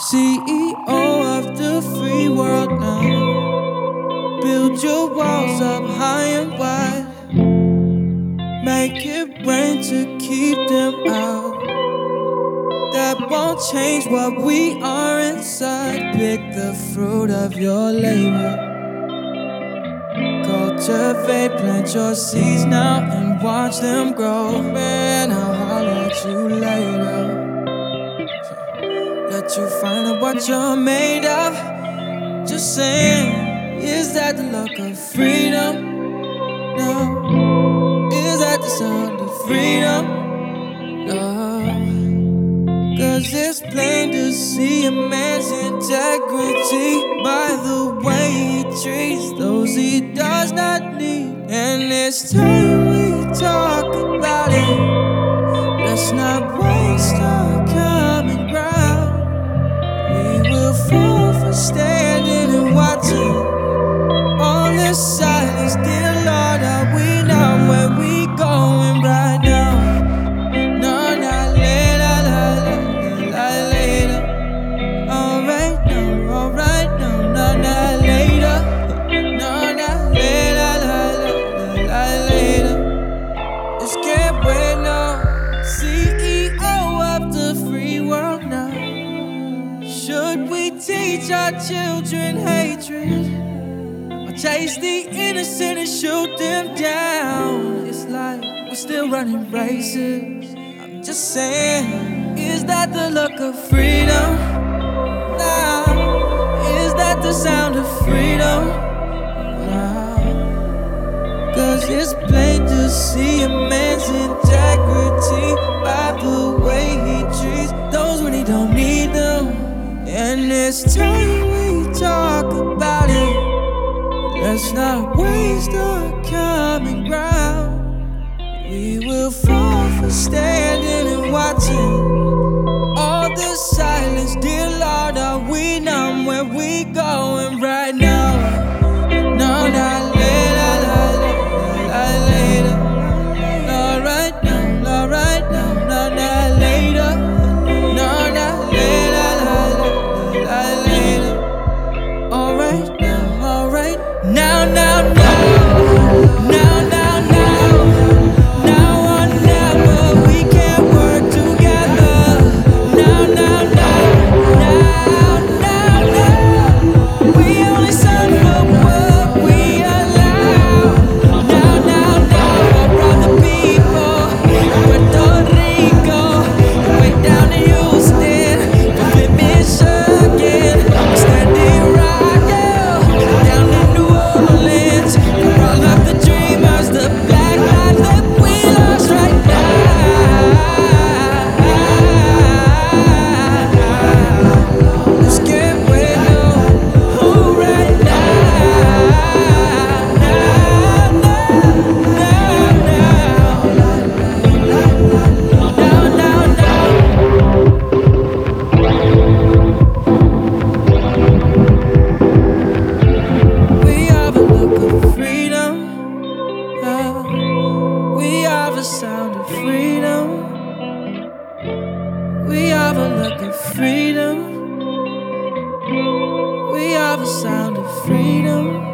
CEO of the free world now. Build your walls up high and wide. Make it rain to keep them out. That won't change what we are inside. Pick the fruit of your labor. Cultivate, plant your seeds now and watch them grow. Man, I'll holler at you later. Let you find out what you're made of. Just saying, is that the look of freedom? No. Is that the sound of freedom? No. Cause it's plain to see a man's integrity by the way he treats those he does not need. And it's time we talk about it. Fall teach our children hatred? Or chase the innocent and shoot them down? It's like we're still running races. I'm just saying, is that the look of freedom? Nah, is that the sound of freedom? Nah, cause it's Time we talk about it. Let's not waste our common ground. We will fall for standing and watching. All the silence, dear Lord, are we numb where we the sound of freedom. We are the look of freedom. We are the sound of freedom.